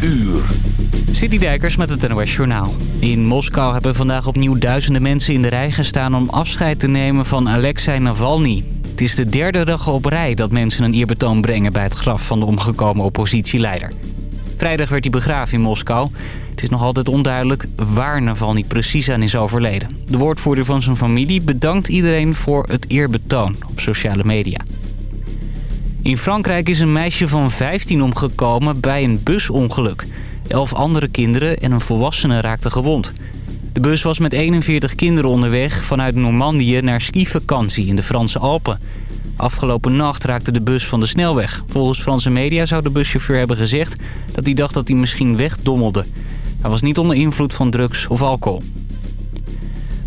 uur. Dijkers met het NOS Journaal. In Moskou hebben vandaag opnieuw duizenden mensen in de rij gestaan... om afscheid te nemen van Alexei Navalny. Het is de derde dag op rij dat mensen een eerbetoon brengen... bij het graf van de omgekomen oppositieleider. Vrijdag werd hij begraven in Moskou. Het is nog altijd onduidelijk waar Navalny precies aan is overleden. De woordvoerder van zijn familie bedankt iedereen voor het eerbetoon op sociale media. In Frankrijk is een meisje van 15 omgekomen bij een busongeluk. Elf andere kinderen en een volwassene raakten gewond. De bus was met 41 kinderen onderweg vanuit Normandië naar skivakantie in de Franse Alpen. Afgelopen nacht raakte de bus van de snelweg. Volgens Franse media zou de buschauffeur hebben gezegd dat hij dacht dat hij misschien wegdommelde. Hij was niet onder invloed van drugs of alcohol.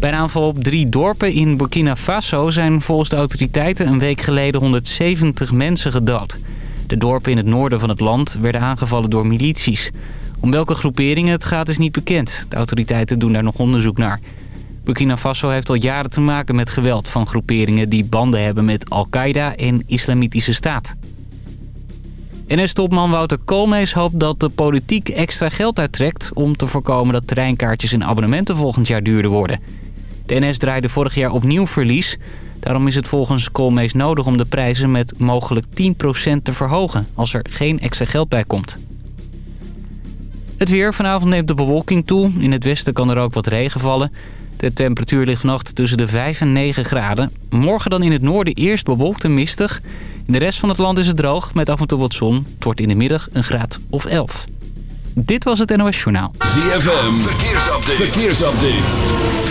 Bij een aanval op drie dorpen in Burkina Faso zijn volgens de autoriteiten een week geleden 170 mensen gedood. De dorpen in het noorden van het land werden aangevallen door milities. Om welke groeperingen het gaat is niet bekend. De autoriteiten doen daar nog onderzoek naar. Burkina Faso heeft al jaren te maken met geweld van groeperingen die banden hebben met Al-Qaeda en Islamitische Staat. NS-topman Wouter Koolmees hoopt dat de politiek extra geld uittrekt... om te voorkomen dat treinkaartjes en abonnementen volgend jaar duurder worden. De NS draaide vorig jaar opnieuw verlies. Daarom is het volgens Koolmees nodig om de prijzen met mogelijk 10% te verhogen... als er geen extra geld bij komt. Het weer. Vanavond neemt de bewolking toe. In het westen kan er ook wat regen vallen. De temperatuur ligt vannacht tussen de 5 en 9 graden. Morgen dan in het noorden eerst bewolkt en mistig. In de rest van het land is het droog met af en toe wat zon. Het wordt in de middag een graad of 11. Dit was het NOS Journaal. ZFM. Verkeersupdate. Verkeersupdate.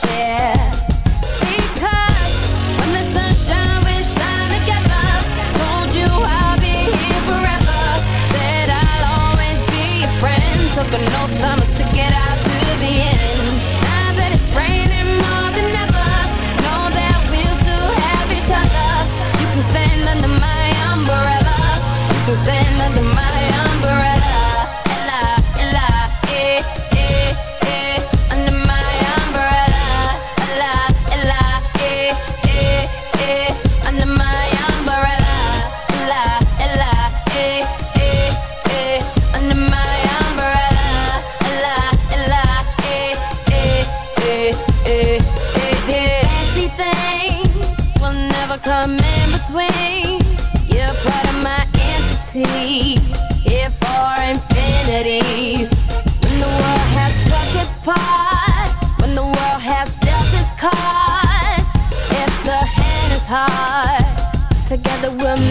Together we're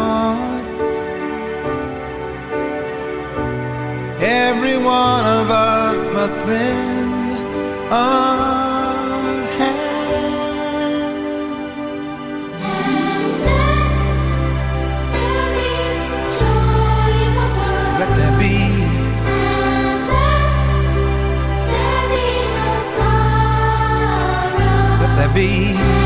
every one of us must lend a hand. And let there be And let there be no sorrow. Let there be.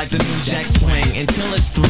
Like the new jack swing. Until it's through,